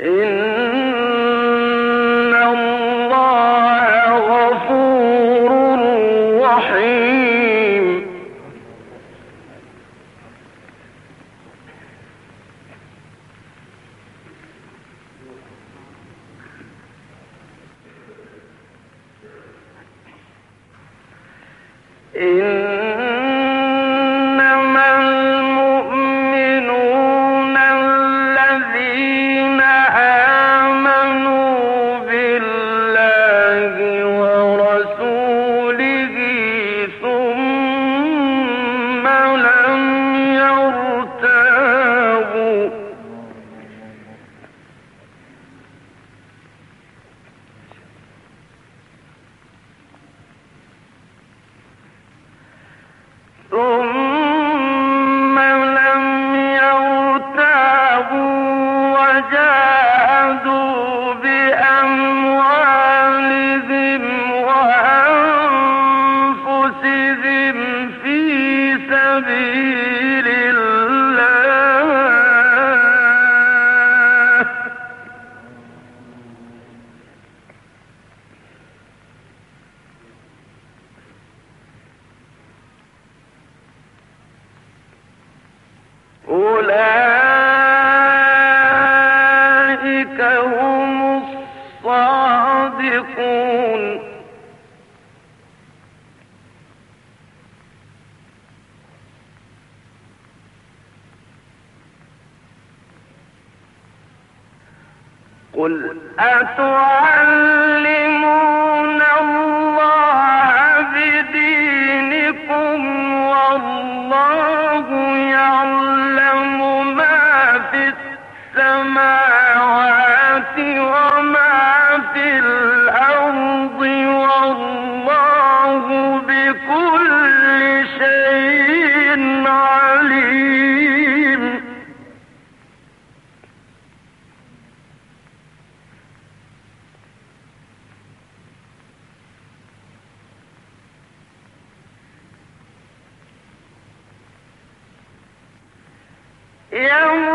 إن قل أتعلمون يمنون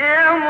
Eu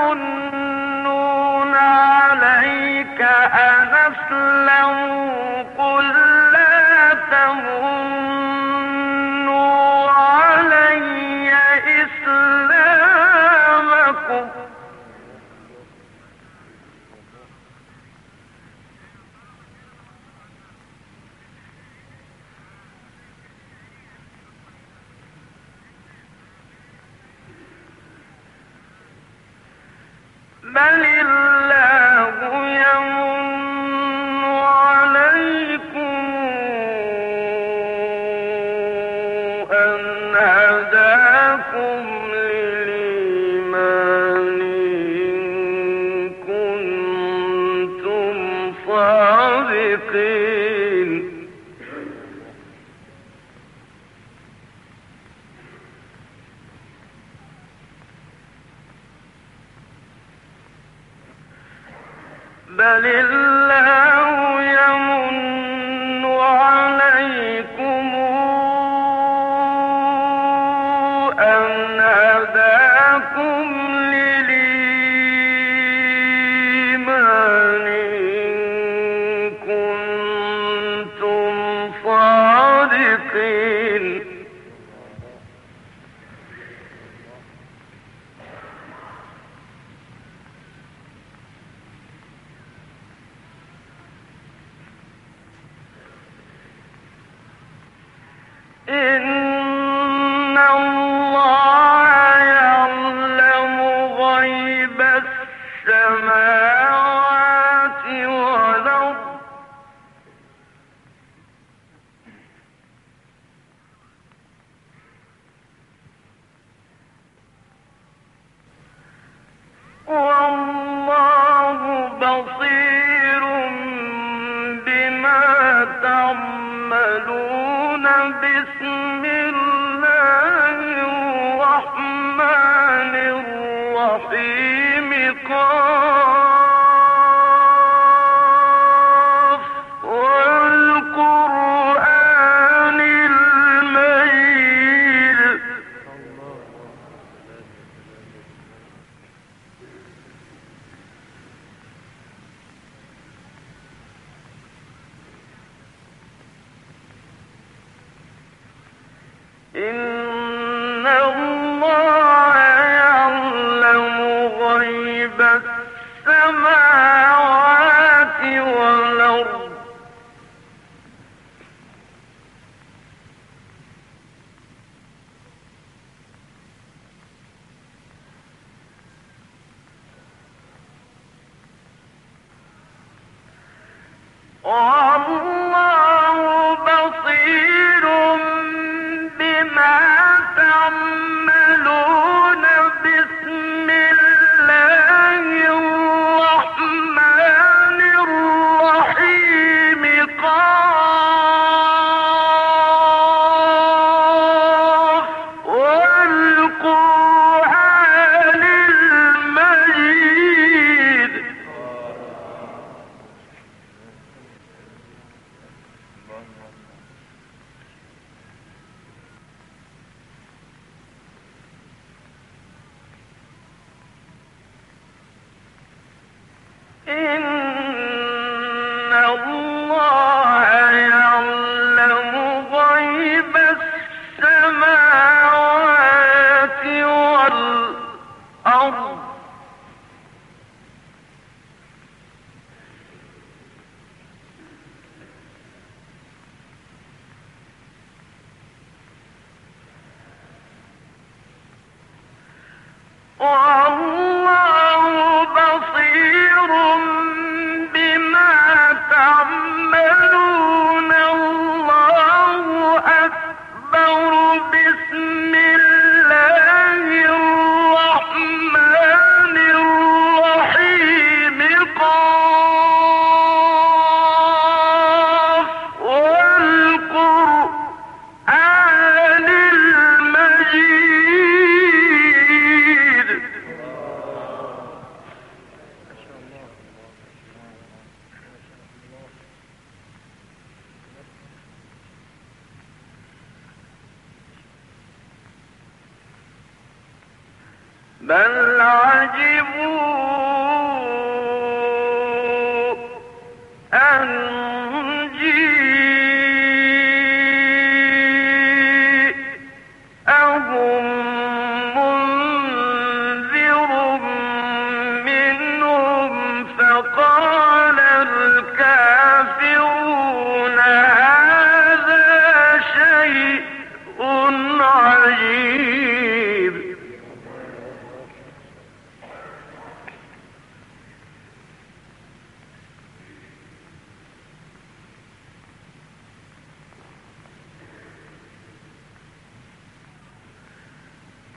بل عجبوا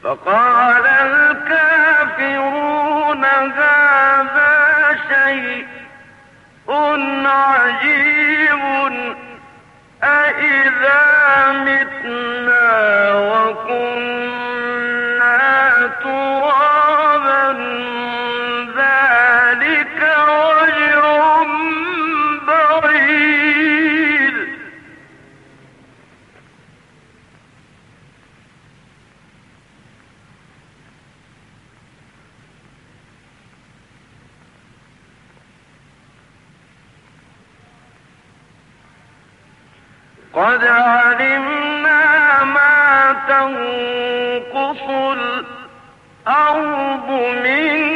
فقال الكافرون هذا شيء عجيب أإذا متنا قد علمنا ما تنقص الأرض منهم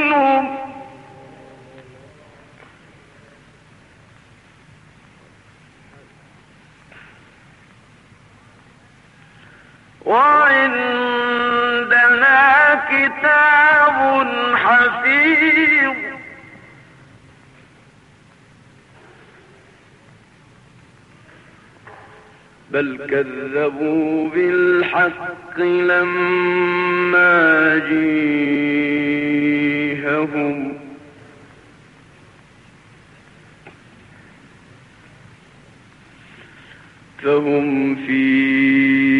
بل كذبوا بالحق لما جيههم. فهم في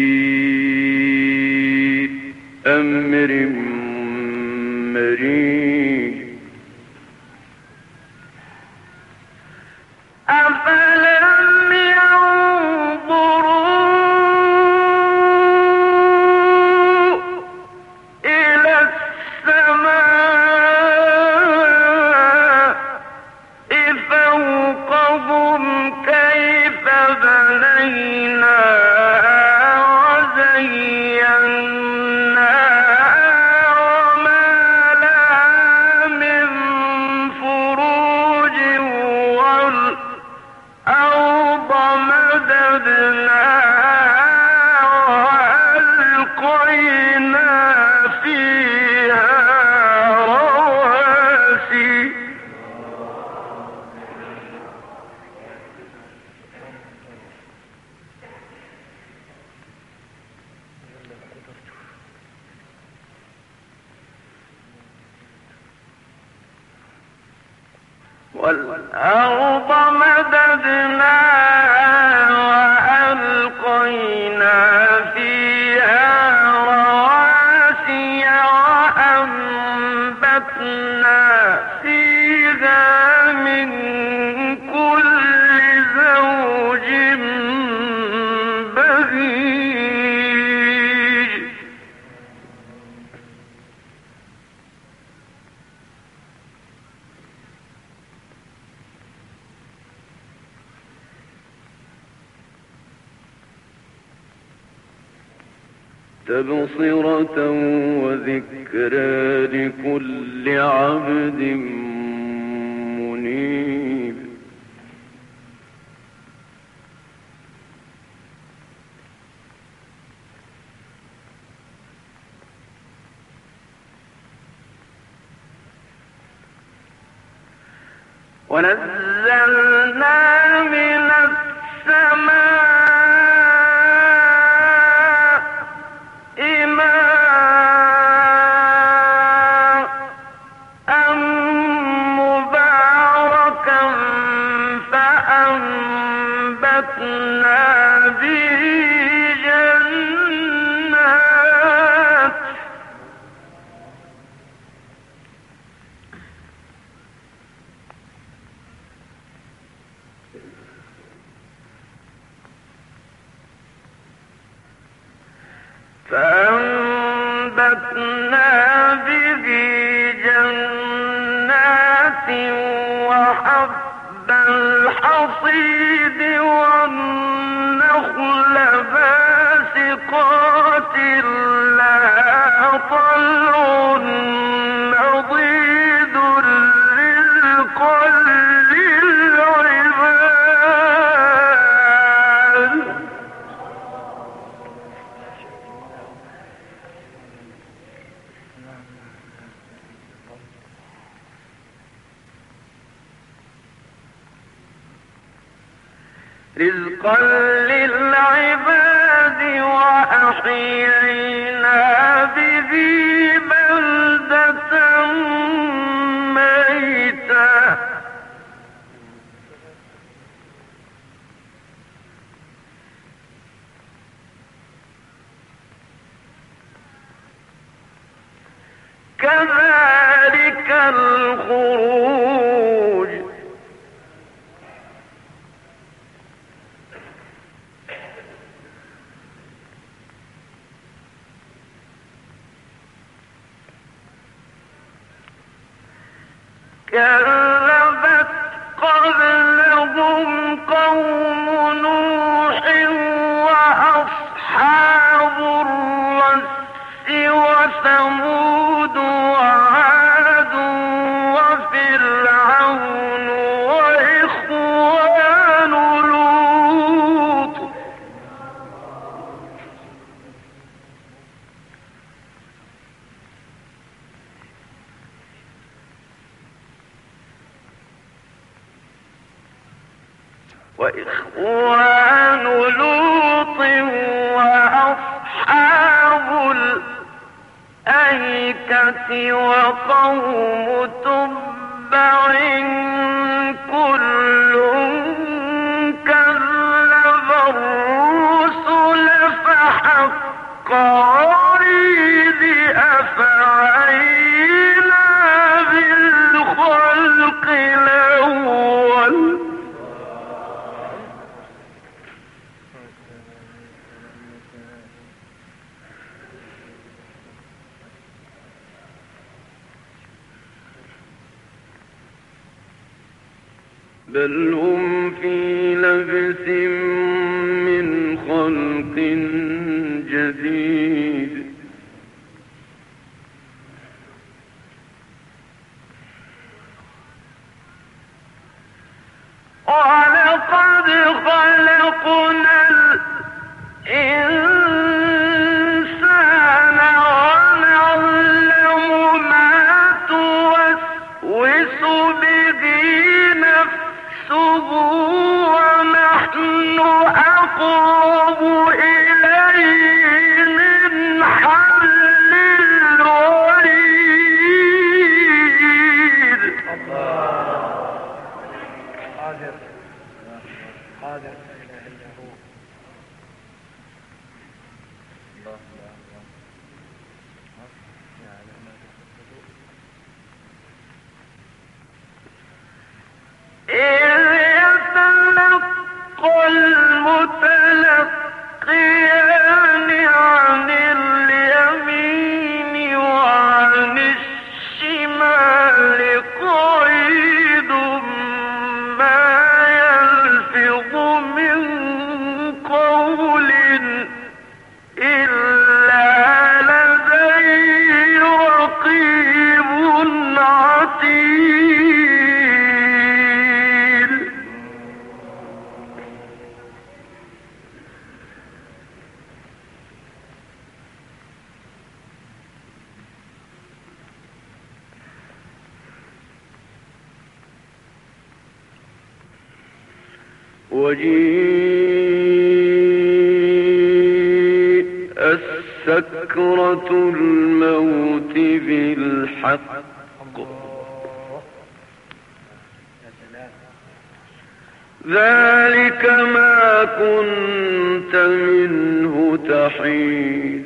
والمؤمنين تبصرة وذكرى لكل عبد منيب. ونزلنا للعباد وأحيينا به. كذبت قبلهم قوم نوح وأصحاب الرس وثمود الملائكة وقوم تبع كل كذب الرسل فحق عريض أفعينا بالخلق لو بل هم في لبس من خلق جديد ولقد خلقنا أقرب إليه المتلقين وجيء السكرة الموت بالحق. ذلك ما كنت منه تحيد.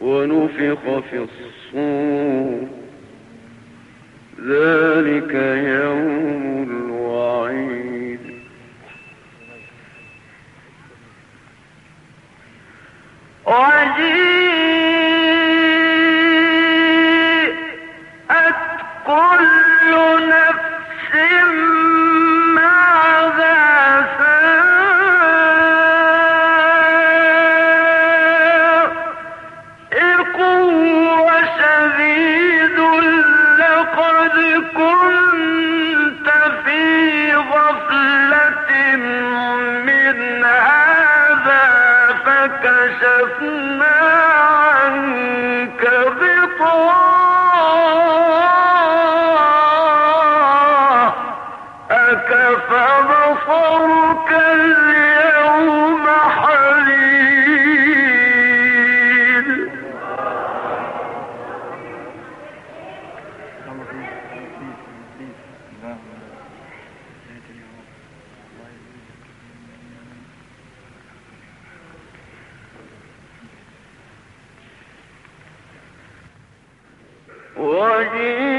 ونفخ في الصور. ذلك يوم الوعيد. وجيء